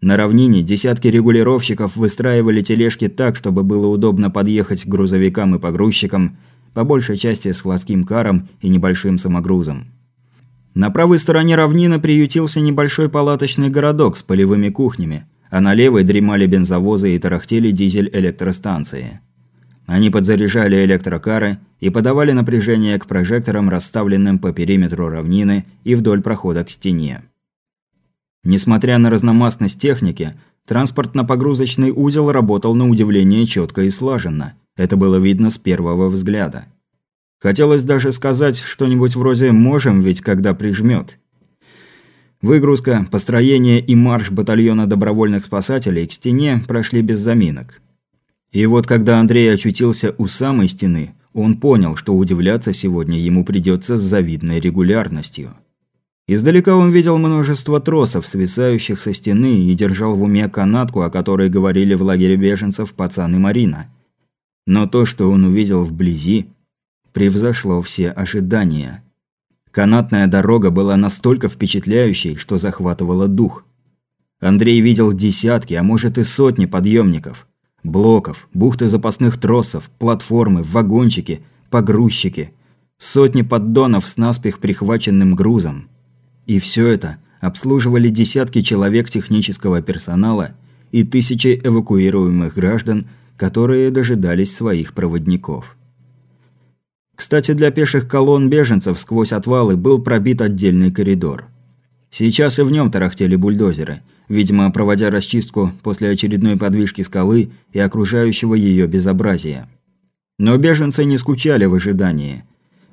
На равнине десятки регулировщиков выстраивали тележки так, чтобы было удобно подъехать к грузовикам и погрузчикам, по большей части с хвостским каром и небольшим самогрузом. На правой стороне равнины приютился небольшой палаточный городок с полевыми кухнями, а на левой дремали бензовозы и тарахтели дизель-электростанции. Они подзаряжали электрокары и подавали напряжение к прожекторам, расставленным по периметру равнины и вдоль прохода к стене. Несмотря на разномастность техники, транспортно-погрузочный узел работал на удивление четко и слаженно. Это было видно с первого взгляда. Хотелось даже сказать что-нибудь вроде «можем ведь, когда прижмет». Выгрузка, построение и марш батальона добровольных спасателей к стене прошли без заминок. И вот когда Андрей очутился у самой стены, он понял, что удивляться сегодня ему придется с завидной регулярностью. Издалека он видел множество тросов, свисающих со стены, и держал в уме канатку, о которой говорили в лагере беженцев пацан и Марина. Но то, что он увидел вблизи, превзошло все ожидания – Канатная дорога была настолько впечатляющей, что захватывала дух. Андрей видел десятки, а может и сотни подъемников. Блоков, бухты запасных тросов, платформы, вагончики, погрузчики. Сотни поддонов с наспех прихваченным грузом. И все это обслуживали десятки человек технического персонала и тысячи эвакуируемых граждан, которые дожидались своих проводников. Кстати, для пеших колонн беженцев сквозь отвалы был пробит отдельный коридор. Сейчас и в нем тарахтели бульдозеры, видимо, проводя расчистку после очередной подвижки скалы и окружающего ее безобразия. Но беженцы не скучали в ожидании.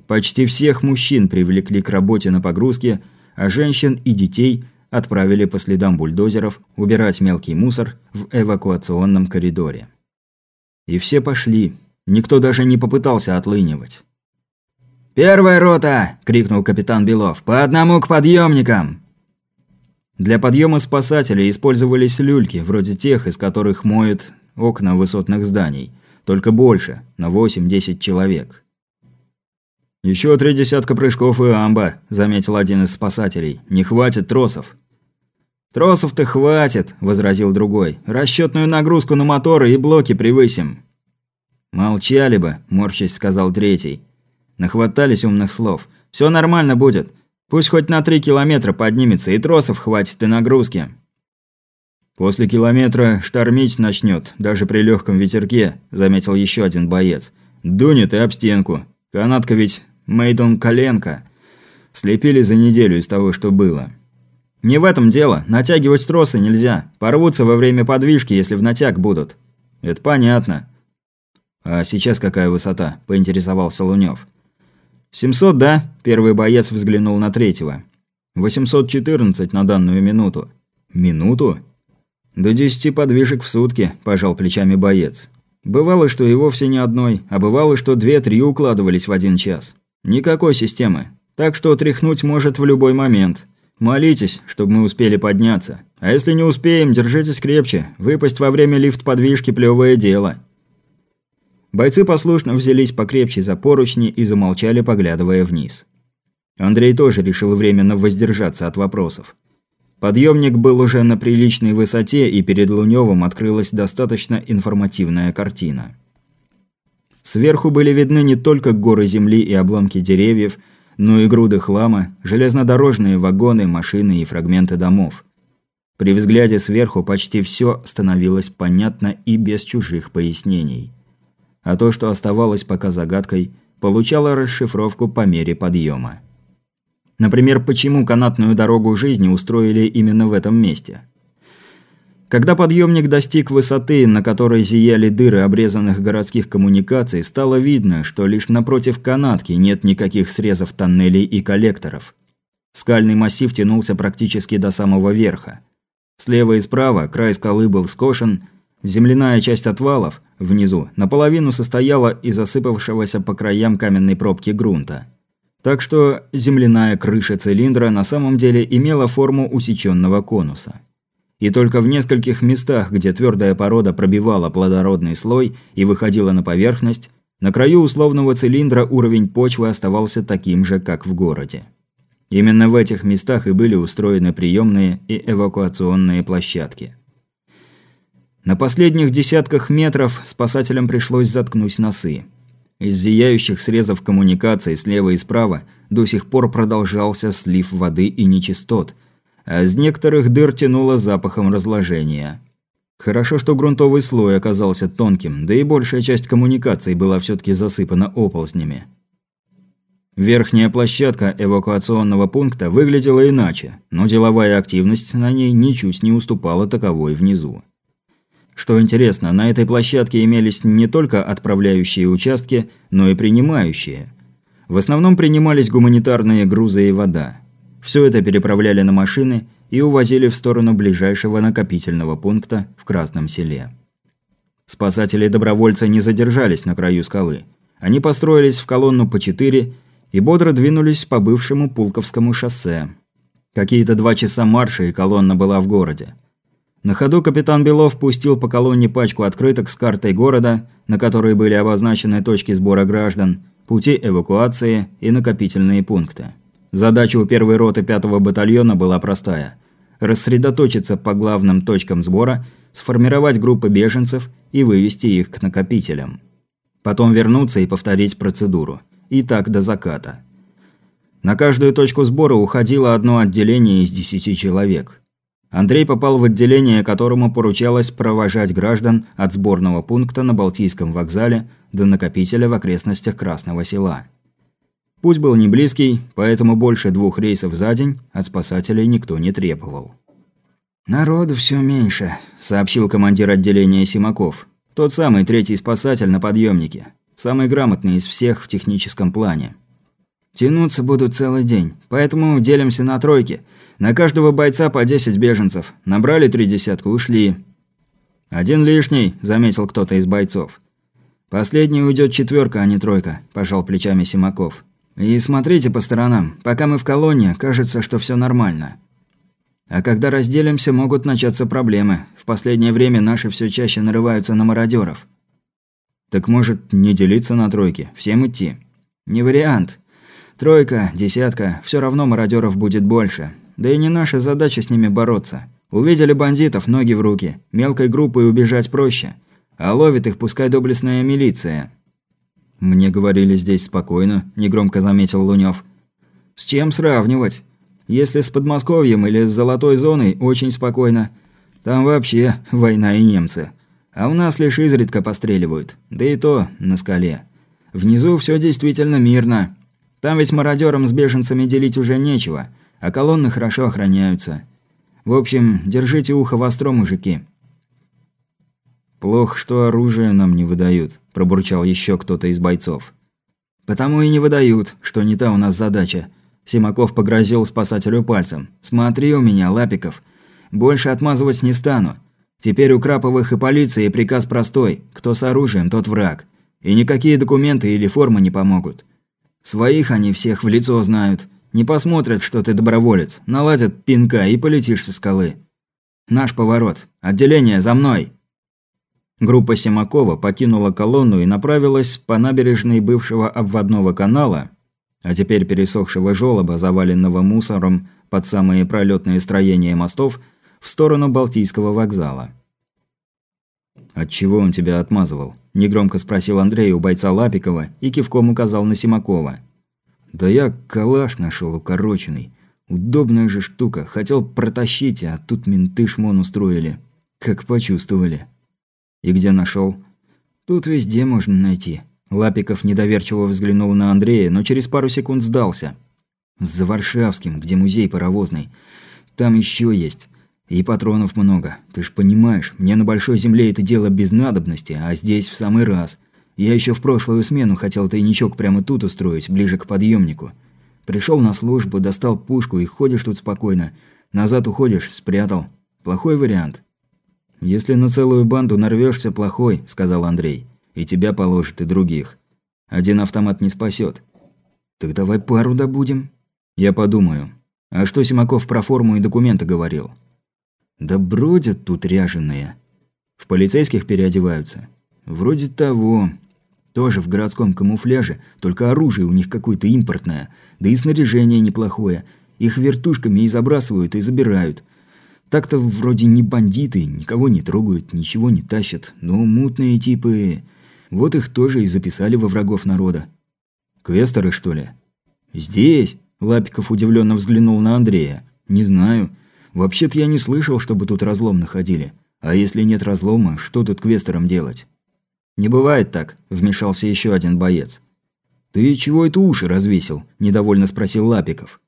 Почти всех мужчин привлекли к работе на погрузке, а женщин и детей отправили по следам бульдозеров убирать мелкий мусор в эвакуационном коридоре. И все пошли. Никто даже не попытался отлынивать. «Первая рота!» – крикнул капитан Белов. «По одному к подъемникам!» Для подъема спасателей использовались люльки, вроде тех, из которых моют окна высотных зданий. Только больше, на 8-10 человек. «Еще три десятка прыжков и амба», – заметил один из спасателей. «Не хватит тросов». «Тросов-то хватит», – возразил другой. «Расчетную нагрузку на моторы и блоки превысим». «Молчали бы», – морщись сказал третий. Нахватались умных слов. Все нормально будет. Пусть хоть на три километра поднимется, и тросов хватит, и нагрузки. После километра штормить начнет, даже при легком ветерке, заметил еще один боец. Дунет и об стенку. Канатка ведь Мейдон коленка. Слепили за неделю из того, что было. Не в этом дело. Натягивать тросы нельзя. Порвутся во время подвижки, если в натяг будут. Это понятно. А сейчас какая высота? Поинтересовался Лунёв. «700, да?» – первый боец взглянул на третьего. «814 на данную минуту». «Минуту?» «До десяти подвижек в сутки», – пожал плечами боец. «Бывало, что и вовсе не одной, а бывало, что две-три укладывались в один час. Никакой системы. Так что тряхнуть может в любой момент. Молитесь, чтобы мы успели подняться. А если не успеем, держитесь крепче. Выпасть во время лифт-подвижки – плевое дело». Бойцы послушно взялись покрепче за поручни и замолчали, поглядывая вниз. Андрей тоже решил временно воздержаться от вопросов. Подъемник был уже на приличной высоте, и перед Лунёвым открылась достаточно информативная картина. Сверху были видны не только горы земли и обломки деревьев, но и груды хлама, железнодорожные вагоны, машины и фрагменты домов. При взгляде сверху почти все становилось понятно и без чужих пояснений а то, что оставалось пока загадкой, получало расшифровку по мере подъема. Например, почему канатную дорогу жизни устроили именно в этом месте. Когда подъемник достиг высоты, на которой зияли дыры обрезанных городских коммуникаций, стало видно, что лишь напротив канатки нет никаких срезов тоннелей и коллекторов. Скальный массив тянулся практически до самого верха. Слева и справа край скалы был скошен, земляная часть отвалов – внизу наполовину состояла из осыпавшегося по краям каменной пробки грунта. Так что земляная крыша цилиндра на самом деле имела форму усеченного конуса. И только в нескольких местах, где твердая порода пробивала плодородный слой и выходила на поверхность, на краю условного цилиндра уровень почвы оставался таким же, как в городе. Именно в этих местах и были устроены приемные и эвакуационные площадки – На последних десятках метров спасателям пришлось заткнуть носы. Из зияющих срезов коммуникаций слева и справа до сих пор продолжался слив воды и нечистот, а из некоторых дыр тянуло запахом разложения. Хорошо, что грунтовый слой оказался тонким, да и большая часть коммуникаций была все-таки засыпана оползнями. Верхняя площадка эвакуационного пункта выглядела иначе, но деловая активность на ней ничуть не уступала таковой внизу. Что интересно, на этой площадке имелись не только отправляющие участки, но и принимающие. В основном принимались гуманитарные грузы и вода. Все это переправляли на машины и увозили в сторону ближайшего накопительного пункта в Красном селе. Спасатели-добровольцы не задержались на краю скалы. Они построились в колонну по четыре и бодро двинулись по бывшему Пулковскому шоссе. Какие-то два часа марша и колонна была в городе. На ходу капитан Белов пустил по колонне пачку открыток с картой города, на которой были обозначены точки сбора граждан, пути эвакуации и накопительные пункты. Задача у первой роты пятого батальона была простая – рассредоточиться по главным точкам сбора, сформировать группы беженцев и вывести их к накопителям. Потом вернуться и повторить процедуру. И так до заката. На каждую точку сбора уходило одно отделение из 10 человек. Андрей попал в отделение, которому поручалось провожать граждан от сборного пункта на Балтийском вокзале до накопителя в окрестностях Красного села. Путь был не близкий, поэтому больше двух рейсов за день от спасателей никто не требовал. «Народу все меньше», – сообщил командир отделения Симаков. Тот самый третий спасатель на подъемнике. Самый грамотный из всех в техническом плане. «Тянуться будут целый день, поэтому делимся на тройки – на каждого бойца по 10 беженцев. Набрали три десятка, ушли. «Один лишний», – заметил кто-то из бойцов. «Последний уйдет четверка, а не тройка», – пожал плечами Симаков. «И смотрите по сторонам. Пока мы в колонне, кажется, что все нормально. А когда разделимся, могут начаться проблемы. В последнее время наши все чаще нарываются на мародеров. «Так может, не делиться на тройки? Всем идти?» «Не вариант. Тройка, десятка, все равно мародеров будет больше. Да и не наша задача с ними бороться. Увидели бандитов, ноги в руки. Мелкой группой убежать проще. А ловит их пускай доблестная милиция. «Мне говорили здесь спокойно», – негромко заметил Лунёв. «С чем сравнивать? Если с Подмосковьем или с Золотой зоной, очень спокойно. Там вообще война и немцы. А у нас лишь изредка постреливают. Да и то на скале. Внизу все действительно мирно. Там ведь мародерам с беженцами делить уже нечего а колонны хорошо охраняются. В общем, держите ухо востро, мужики». «Плохо, что оружие нам не выдают», – пробурчал еще кто-то из бойцов. «Потому и не выдают, что не та у нас задача». Симаков погрозил спасателю пальцем. «Смотри у меня, Лапиков. Больше отмазывать не стану. Теперь у Краповых и полиции приказ простой. Кто с оружием, тот враг. И никакие документы или формы не помогут. Своих они всех в лицо знают. Не посмотрят, что ты доброволец, наладят пинка и полетишь со скалы. Наш поворот. Отделение за мной!» Группа Семакова покинула колонну и направилась по набережной бывшего обводного канала, а теперь пересохшего желоба, заваленного мусором под самые пролетные строения мостов, в сторону Балтийского вокзала. «От чего он тебя отмазывал?» – негромко спросил Андрей у бойца Лапикова и кивком указал на Семакова. Да я калаш нашел укороченный. Удобная же штука. Хотел протащить, а тут менты шмон устроили. Как почувствовали. И где нашел? Тут везде можно найти. Лапиков недоверчиво взглянул на Андрея, но через пару секунд сдался. За Варшавским, где музей паровозный. Там еще есть. И патронов много. Ты ж понимаешь, мне на Большой Земле это дело без надобности, а здесь в самый раз. Я еще в прошлую смену хотел тайничок прямо тут устроить, ближе к подъемнику. Пришел на службу, достал пушку и ходишь тут спокойно. Назад уходишь, спрятал. Плохой вариант. «Если на целую банду нарвешься, плохой», – сказал Андрей. «И тебя положат, и других. Один автомат не спасет. «Так давай пару добудем». «Я подумаю. А что Симаков про форму и документы говорил?» «Да бродят тут ряженые. В полицейских переодеваются?» «Вроде того. Тоже в городском камуфляже, только оружие у них какое-то импортное, да и снаряжение неплохое. Их вертушками и забрасывают, и забирают. Так-то вроде не бандиты, никого не трогают, ничего не тащат, но мутные типы... Вот их тоже и записали во врагов народа. Квестеры, что ли? Здесь? Лапиков удивленно взглянул на Андрея. Не знаю. Вообще-то я не слышал, чтобы тут разлом находили. А если нет разлома, что тут квестерам делать? Не бывает так, вмешался еще один боец. Ты чего это уши развесил? недовольно спросил Лапиков.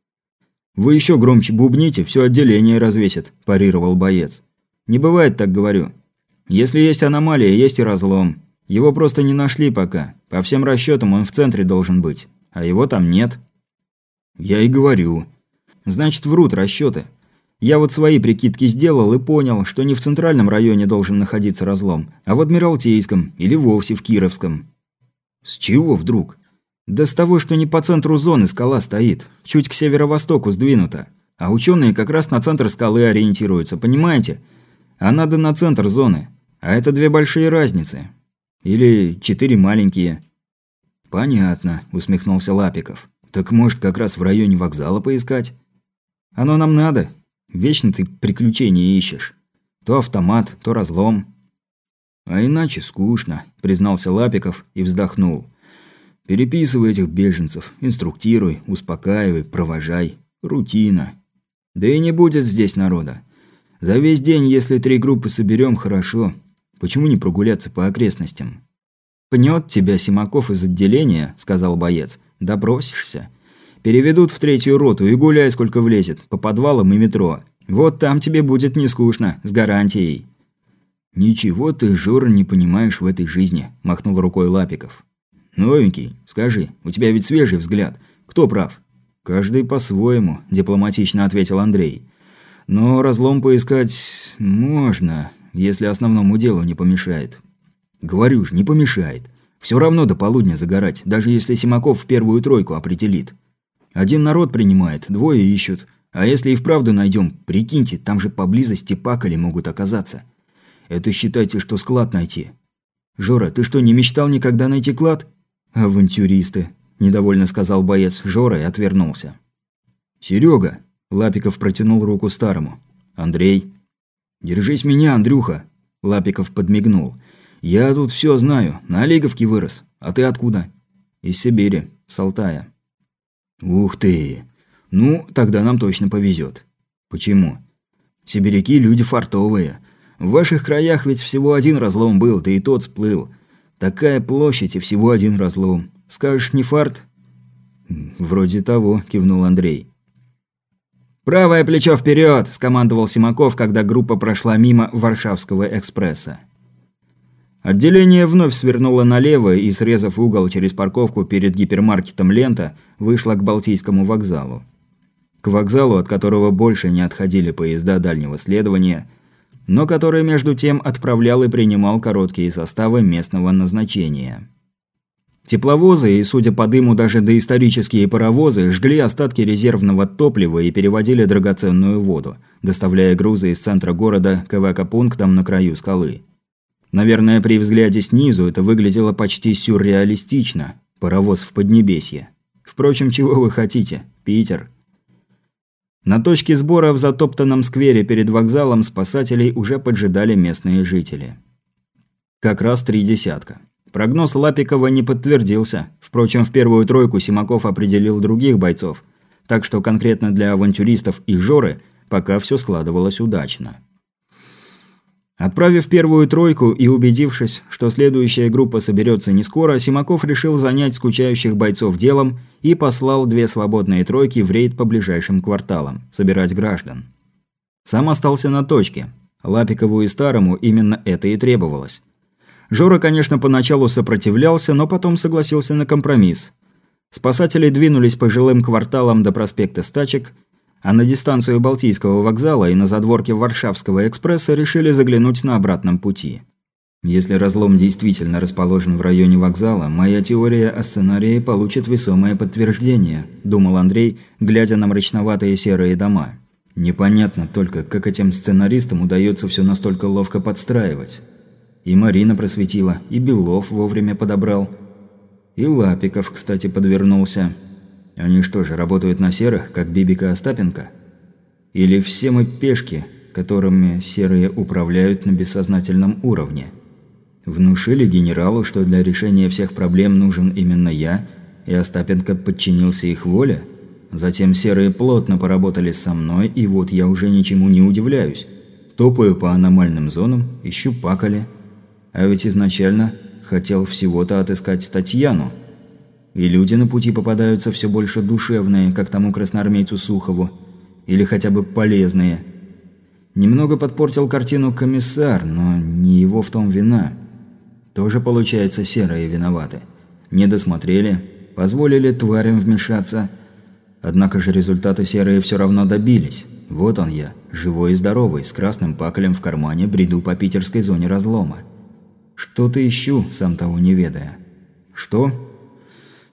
«Вы еще громче бубните, все отделение развесит», – парировал боец. «Не бывает так, говорю. Если есть аномалия, есть и разлом. Его просто не нашли пока. По всем расчетам он в центре должен быть. А его там нет». «Я и говорю». «Значит, врут расчеты. Я вот свои прикидки сделал и понял, что не в центральном районе должен находиться разлом, а в Адмиралтейском или вовсе в Кировском». «С чего вдруг?» Да с того, что не по центру зоны скала стоит, чуть к северо-востоку сдвинута. А ученые как раз на центр скалы ориентируются, понимаете? А надо на центр зоны. А это две большие разницы. Или четыре маленькие. Понятно, усмехнулся Лапиков. Так может как раз в районе вокзала поискать? Оно нам надо. Вечно ты приключения ищешь. То автомат, то разлом. А иначе скучно, признался Лапиков и вздохнул. Переписывай этих беженцев, инструктируй, успокаивай, провожай. Рутина. Да и не будет здесь народа. За весь день, если три группы соберем, хорошо. Почему не прогуляться по окрестностям? «Пнет тебя Симаков из отделения», – сказал боец. «Допросишься. Переведут в третью роту и гуляй, сколько влезет, по подвалам и метро. Вот там тебе будет не скучно, с гарантией». «Ничего ты, Жора, не понимаешь в этой жизни», – махнул рукой Лапиков. «Новенький, скажи, у тебя ведь свежий взгляд. Кто прав?» «Каждый по-своему», – дипломатично ответил Андрей. «Но разлом поискать можно, если основному делу не помешает». «Говорю ж, не помешает. Все равно до полудня загорать, даже если Симаков в первую тройку определит. Один народ принимает, двое ищут. А если и вправду найдем, прикиньте, там же поблизости пакали могут оказаться. Это считайте, что склад найти. Жора, ты что, не мечтал никогда найти клад?» «Авантюристы», – недовольно сказал боец Жора и отвернулся. «Серега!» – Лапиков протянул руку старому. «Андрей!» «Держись меня, Андрюха!» – Лапиков подмигнул. «Я тут все знаю, на Олеговке вырос. А ты откуда?» «Из Сибири, с Алтая». «Ух ты! Ну, тогда нам точно повезет. «Почему?» «Сибиряки – люди фартовые. В ваших краях ведь всего один разлом был, да и тот сплыл. Такая площадь и всего один разлом. Скажешь, не фарт?» «Вроде того», – кивнул Андрей. «Правое плечо вперед! скомандовал Симаков, когда группа прошла мимо Варшавского экспресса. Отделение вновь свернуло налево и, срезав угол через парковку перед гипермаркетом «Лента», вышло к Балтийскому вокзалу. К вокзалу, от которого больше не отходили поезда дальнего следования – но который между тем отправлял и принимал короткие составы местного назначения. Тепловозы и, судя по дыму, даже доисторические паровозы жгли остатки резервного топлива и переводили драгоценную воду, доставляя грузы из центра города к эвакопунктам на краю скалы. Наверное, при взгляде снизу это выглядело почти сюрреалистично. Паровоз в Поднебесье. Впрочем, чего вы хотите? Питер. На точке сбора в затоптанном сквере перед вокзалом спасателей уже поджидали местные жители. Как раз три десятка. Прогноз Лапикова не подтвердился. Впрочем, в первую тройку Симаков определил других бойцов. Так что конкретно для авантюристов и Жоры пока все складывалось удачно. Отправив первую тройку и убедившись, что следующая группа соберется не скоро, Симаков решил занять скучающих бойцов делом и послал две свободные тройки в рейд по ближайшим кварталам, собирать граждан. Сам остался на точке. Лапикову и Старому именно это и требовалось. Жора, конечно, поначалу сопротивлялся, но потом согласился на компромисс. Спасатели двинулись по жилым кварталам до проспекта Стачек – а на дистанцию Балтийского вокзала и на задворке Варшавского экспресса решили заглянуть на обратном пути. Если разлом действительно расположен в районе вокзала, моя теория о сценарии получит весомое подтверждение, думал Андрей, глядя на мрачноватые серые дома. Непонятно только, как этим сценаристам удается все настолько ловко подстраивать. И Марина просветила, и Белов вовремя подобрал. И Лапиков, кстати, подвернулся. Они что же, работают на серых, как Бибика Остапенко? Или все мы пешки, которыми серые управляют на бессознательном уровне. Внушили генералу, что для решения всех проблем нужен именно я, и Остапенко подчинился их воле? Затем серые плотно поработали со мной, и вот я уже ничему не удивляюсь. Топаю по аномальным зонам, ищу пакали. А ведь изначально хотел всего-то отыскать Татьяну. И люди на пути попадаются все больше душевные, как тому красноармейцу Сухову, или хотя бы полезные. Немного подпортил картину комиссар, но не его в том вина. Тоже, получается, серые виноваты. Не досмотрели, позволили тварям вмешаться. Однако же результаты серые все равно добились. Вот он я, живой и здоровый, с красным пакелем в кармане, бреду по питерской зоне разлома. Что-то ищу, сам того не ведая. Что?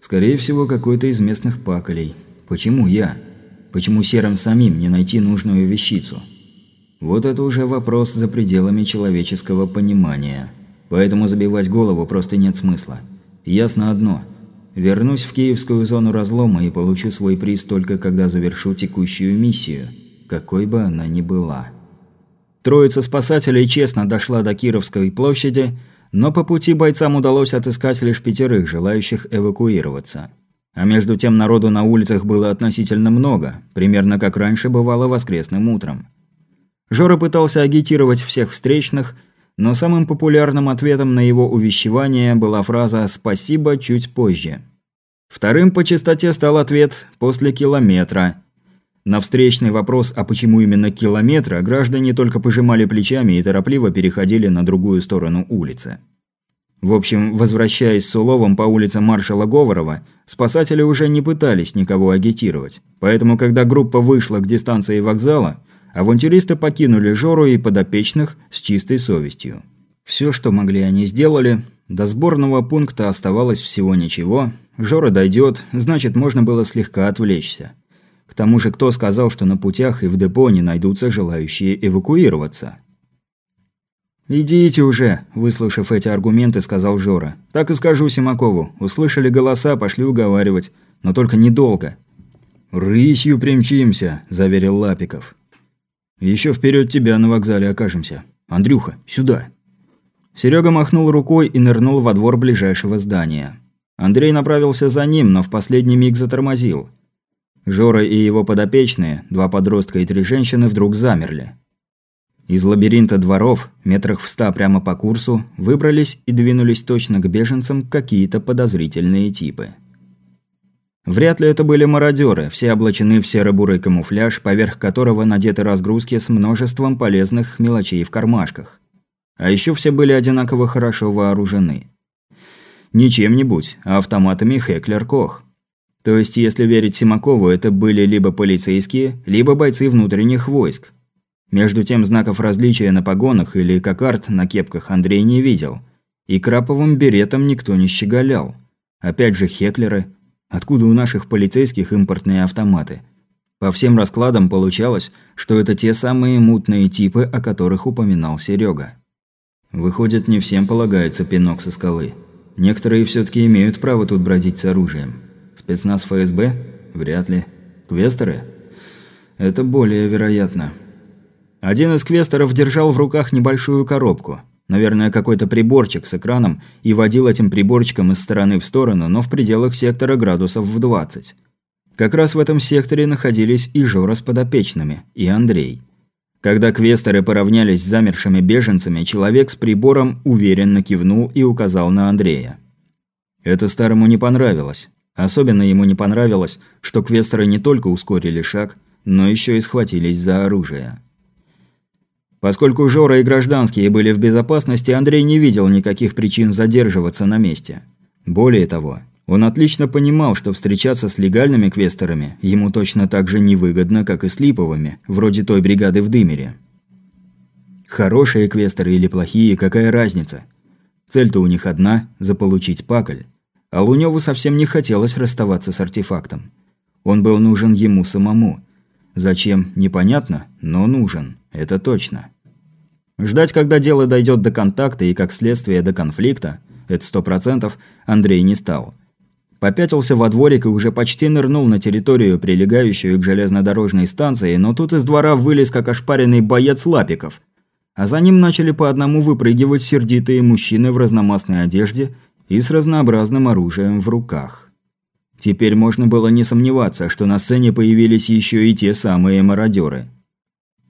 Скорее всего, какой-то из местных паколей. Почему я? Почему серым самим не найти нужную вещицу? Вот это уже вопрос за пределами человеческого понимания. Поэтому забивать голову просто нет смысла. Ясно одно. Вернусь в киевскую зону разлома и получу свой приз только когда завершу текущую миссию, какой бы она ни была. Троица спасателей честно дошла до Кировской площади, но по пути бойцам удалось отыскать лишь пятерых, желающих эвакуироваться. А между тем народу на улицах было относительно много, примерно как раньше бывало воскресным утром. Жора пытался агитировать всех встречных, но самым популярным ответом на его увещевание была фраза «спасибо чуть позже». Вторым по частоте стал ответ «после километра». На встречный вопрос «а почему именно километра» граждане только пожимали плечами и торопливо переходили на другую сторону улицы. В общем, возвращаясь с уловом по улице маршала Говорова, спасатели уже не пытались никого агитировать. Поэтому, когда группа вышла к дистанции вокзала, авантюристы покинули Жору и подопечных с чистой совестью. Все, что могли, они сделали. До сборного пункта оставалось всего ничего. Жора дойдет, значит, можно было слегка отвлечься. К тому же, кто сказал, что на путях и в депо не найдутся желающие эвакуироваться? «Идите уже», – выслушав эти аргументы, сказал Жора. «Так и скажу Симакову. Услышали голоса, пошли уговаривать. Но только недолго». «Рысью примчимся», – заверил Лапиков. Еще вперед тебя на вокзале окажемся. Андрюха, сюда!» Серега махнул рукой и нырнул во двор ближайшего здания. Андрей направился за ним, но в последний миг затормозил. Жора и его подопечные, два подростка и три женщины, вдруг замерли. Из лабиринта дворов, метрах в ста прямо по курсу, выбрались и двинулись точно к беженцам какие-то подозрительные типы. Вряд ли это были мародеры, все облачены в серо-бурый камуфляж, поверх которого надеты разгрузки с множеством полезных мелочей в кармашках. А еще все были одинаково хорошо вооружены. Не чем-нибудь, а автоматами Хеклер-Кох. То есть, если верить Симакову, это были либо полицейские, либо бойцы внутренних войск. Между тем, знаков различия на погонах или кокард на кепках Андрей не видел. И краповым беретом никто не щеголял. Опять же Хеклеры – Откуда у наших полицейских импортные автоматы? По всем раскладам получалось, что это те самые мутные типы, о которых упоминал Серега. Выходит, не всем полагается пинок со скалы. Некоторые все-таки имеют право тут бродить с оружием. Спецназ ФСБ? Вряд ли. Квестеры? Это более вероятно. Один из квестеров держал в руках небольшую коробку – Наверное, какой-то приборчик с экраном и водил этим приборчиком из стороны в сторону, но в пределах сектора градусов в 20. Как раз в этом секторе находились и Жора с подопечными, и Андрей. Когда квесторы поравнялись с замершими беженцами, человек с прибором уверенно кивнул и указал на Андрея. Это старому не понравилось. Особенно ему не понравилось, что квесторы не только ускорили шаг, но еще и схватились за оружие. Поскольку Жора и гражданские были в безопасности, Андрей не видел никаких причин задерживаться на месте. Более того, он отлично понимал, что встречаться с легальными квесторами ему точно так же невыгодно, как и с липовыми, вроде той бригады в Дымере. Хорошие квесторы или плохие, какая разница? Цель-то у них одна – заполучить пакль. А Лунёву совсем не хотелось расставаться с артефактом. Он был нужен ему самому. Зачем – непонятно, но нужен. Это точно. Ждать, когда дело дойдет до контакта и, как следствие, до конфликта, это сто процентов, Андрей не стал. попятился во дворик и уже почти нырнул на территорию, прилегающую к железнодорожной станции, но тут из двора вылез как ошпаренный боец Лапиков. А за ним начали по одному выпрыгивать сердитые мужчины в разномастной одежде и с разнообразным оружием в руках. Теперь можно было не сомневаться, что на сцене появились еще и те самые мародеры.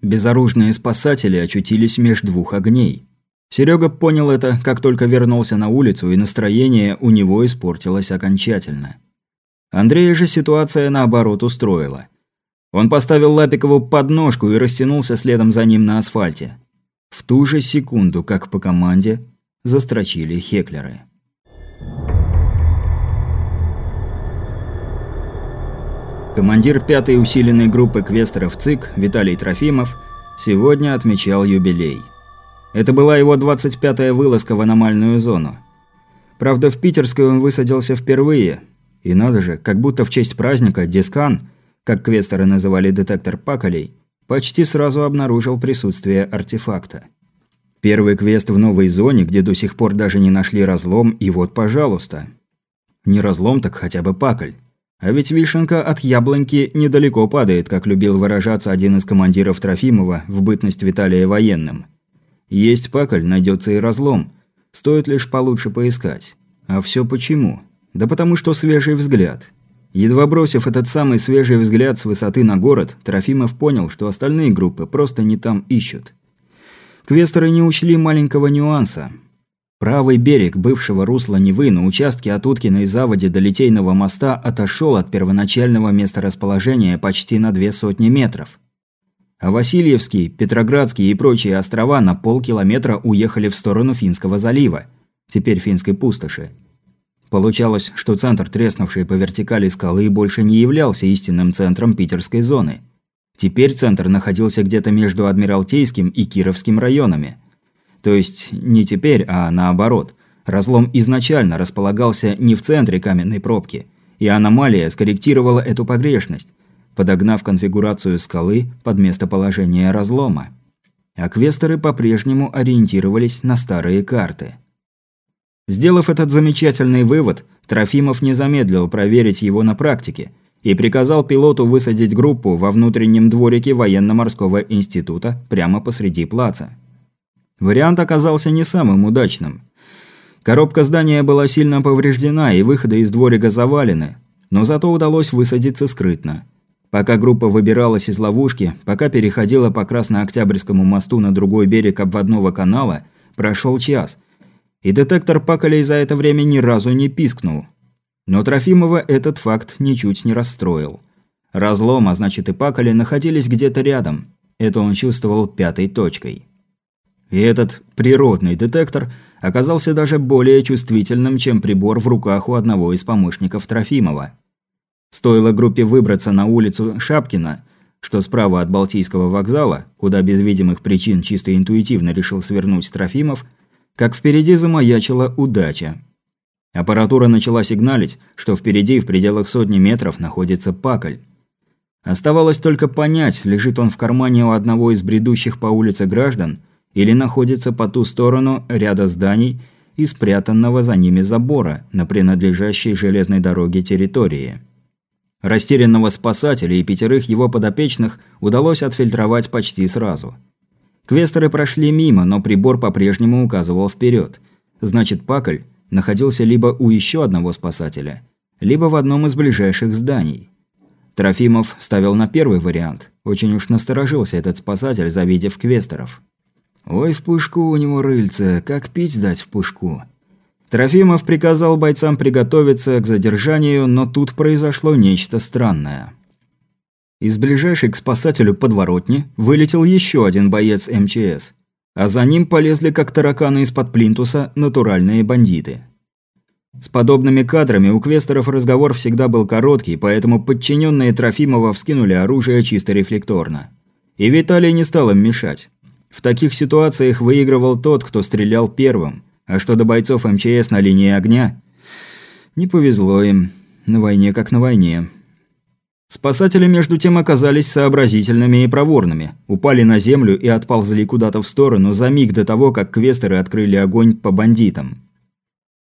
Безоружные спасатели очутились меж двух огней. Серега понял это, как только вернулся на улицу, и настроение у него испортилось окончательно. Андрея же ситуация наоборот устроила. Он поставил Лапикову подножку и растянулся следом за ним на асфальте. В ту же секунду, как по команде, застрочили хеклеры. Командир пятой усиленной группы квестеров ЦИК Виталий Трофимов сегодня отмечал юбилей. Это была его 25-я вылазка в аномальную зону. Правда, в Питерской он высадился впервые. И надо же, как будто в честь праздника Дискан, как квестеры называли детектор паколей, почти сразу обнаружил присутствие артефакта. Первый квест в новой зоне, где до сих пор даже не нашли разлом, и вот, пожалуйста. Не разлом, так хотя бы паколь. А ведь вишенка от яблоньки недалеко падает, как любил выражаться один из командиров Трофимова в бытность Виталия военным. Есть паколь, найдется и разлом. Стоит лишь получше поискать. А все почему? Да потому что свежий взгляд. Едва бросив этот самый свежий взгляд с высоты на город, Трофимов понял, что остальные группы просто не там ищут. Квесторы не учли маленького нюанса – Правый берег бывшего русла Невы на участке от Уткиной заводи до Литейного моста отошел от первоначального месторасположения почти на две сотни метров. А Васильевский, Петроградский и прочие острова на полкилометра уехали в сторону Финского залива, теперь Финской пустоши. Получалось, что центр треснувшей по вертикали скалы больше не являлся истинным центром питерской зоны. Теперь центр находился где-то между Адмиралтейским и Кировским районами – то есть не теперь, а наоборот. Разлом изначально располагался не в центре каменной пробки, и аномалия скорректировала эту погрешность, подогнав конфигурацию скалы под местоположение разлома. А по-прежнему ориентировались на старые карты. Сделав этот замечательный вывод, Трофимов не замедлил проверить его на практике и приказал пилоту высадить группу во внутреннем дворике военно-морского института прямо посреди плаца. Вариант оказался не самым удачным. Коробка здания была сильно повреждена, и выходы из дворика завалены, но зато удалось высадиться скрытно. Пока группа выбиралась из ловушки, пока переходила по Краснооктябрьскому мосту на другой берег обводного канала, прошел час. И детектор Паколей за это время ни разу не пискнул. Но Трофимова этот факт ничуть не расстроил. Разлом, а значит и Паколи, находились где-то рядом. Это он чувствовал пятой точкой. И этот природный детектор оказался даже более чувствительным, чем прибор в руках у одного из помощников Трофимова. Стоило группе выбраться на улицу Шапкина, что справа от Балтийского вокзала, куда без видимых причин чисто интуитивно решил свернуть Трофимов, как впереди замаячила удача. Аппаратура начала сигналить, что впереди в пределах сотни метров находится пакль. Оставалось только понять, лежит он в кармане у одного из бредущих по улице граждан – или находится по ту сторону ряда зданий и спрятанного за ними забора на принадлежащей железной дороге территории. Растерянного спасателя и пятерых его подопечных удалось отфильтровать почти сразу. Квестеры прошли мимо, но прибор по-прежнему указывал вперед. Значит, Пакль находился либо у еще одного спасателя, либо в одном из ближайших зданий. Трофимов ставил на первый вариант. Очень уж насторожился этот спасатель, завидев квестеров. Ой, в пушку у него рыльце, как пить дать в пушку. Трофимов приказал бойцам приготовиться к задержанию, но тут произошло нечто странное. Из ближайшей к спасателю подворотни вылетел еще один боец МЧС, а за ним полезли как тараканы из-под плинтуса натуральные бандиты. С подобными кадрами у квестеров разговор всегда был короткий, поэтому подчиненные Трофимова вскинули оружие чисто рефлекторно. И Виталий не стал им мешать. В таких ситуациях выигрывал тот, кто стрелял первым. А что до бойцов МЧС на линии огня? Не повезло им. На войне как на войне. Спасатели между тем оказались сообразительными и проворными. Упали на землю и отползли куда-то в сторону за миг до того, как квестеры открыли огонь по бандитам.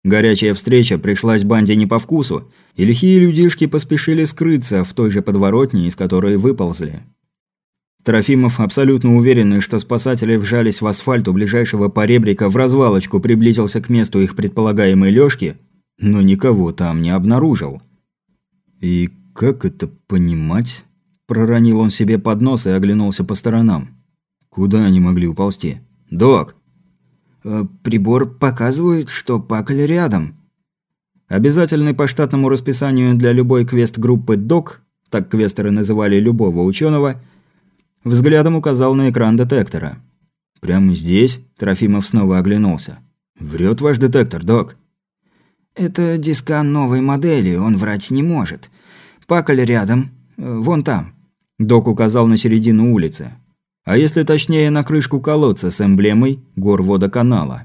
Горячая встреча пришлась банде не по вкусу, и лихие людишки поспешили скрыться в той же подворотне, из которой выползли. Трофимов, абсолютно уверенный, что спасатели вжались в асфальт у ближайшего поребрика, в развалочку приблизился к месту их предполагаемой лёжки, но никого там не обнаружил. «И как это понимать?» – проронил он себе под нос и оглянулся по сторонам. «Куда они могли уползти?» «Док!» «Э, «Прибор показывает, что Пакль рядом». Обязательный по штатному расписанию для любой квест-группы «Док», так квестеры называли любого ученого, взглядом указал на экран детектора. «Прямо здесь?» – Трофимов снова оглянулся. «Врет ваш детектор, док». «Это дискан новой модели, он врать не может. Пакль рядом, вон там». Док указал на середину улицы а если точнее на крышку колодца с эмблемой горводоканала.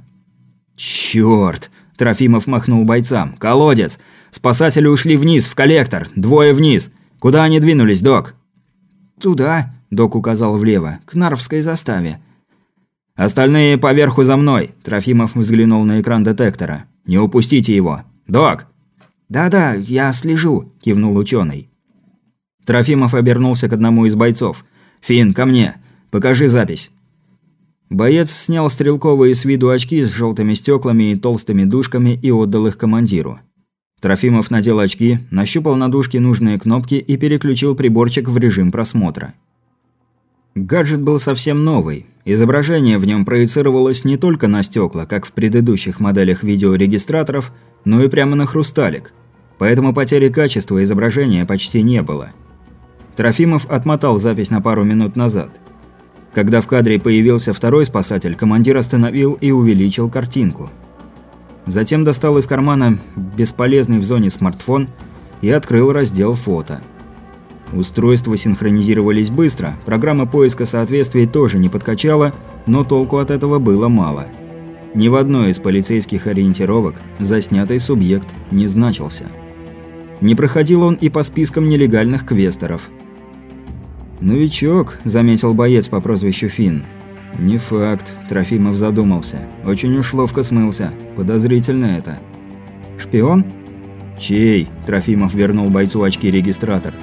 «Чёрт!» – Трофимов махнул бойцам. «Колодец! Спасатели ушли вниз, в коллектор! Двое вниз! Куда они двинулись, док?» «Туда», – док указал влево, – «к Нарвской заставе». «Остальные поверху за мной!» – Трофимов взглянул на экран детектора. «Не упустите его! Док!» «Да-да, я слежу», – кивнул ученый. Трофимов обернулся к одному из бойцов. «Фин, ко мне! Покажи запись». Боец снял стрелковые с виду очки с желтыми стеклами и толстыми дужками и отдал их командиру. Трофимов надел очки, нащупал на дужке нужные кнопки и переключил приборчик в режим просмотра. Гаджет был совсем новый. Изображение в нем проецировалось не только на стекла, как в предыдущих моделях видеорегистраторов, но и прямо на хрусталик. Поэтому потери качества изображения почти не было. Трофимов отмотал запись на пару минут назад – когда в кадре появился второй спасатель, командир остановил и увеличил картинку. Затем достал из кармана бесполезный в зоне смартфон и открыл раздел «Фото». Устройства синхронизировались быстро, программа поиска соответствий тоже не подкачала, но толку от этого было мало. Ни в одной из полицейских ориентировок заснятый субъект не значился. Не проходил он и по спискам нелегальных квесторов – «Новичок», – заметил боец по прозвищу Финн. «Не факт», – Трофимов задумался. «Очень уж ловко смылся. Подозрительно это». «Шпион?» «Чей?» – Трофимов вернул бойцу очки-регистратор.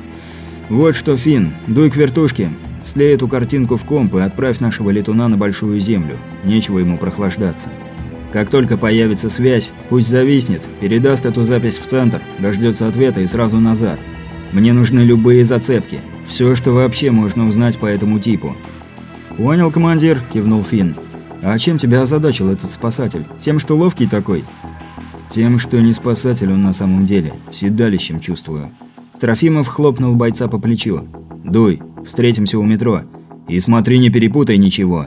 «Вот что, Финн, дуй к вертушке. Слей эту картинку в комп и отправь нашего летуна на Большую Землю. Нечего ему прохлаждаться. Как только появится связь, пусть зависнет, передаст эту запись в центр, дождется ответа и сразу назад. Мне нужны любые зацепки. Все, что вообще можно узнать по этому типу». «Понял, командир», – кивнул Финн. «А чем тебя озадачил этот спасатель? Тем, что ловкий такой?» «Тем, что не спасатель он на самом деле. Седалищем чувствую». Трофимов хлопнул бойца по плечу. «Дуй, встретимся у метро. И смотри, не перепутай ничего.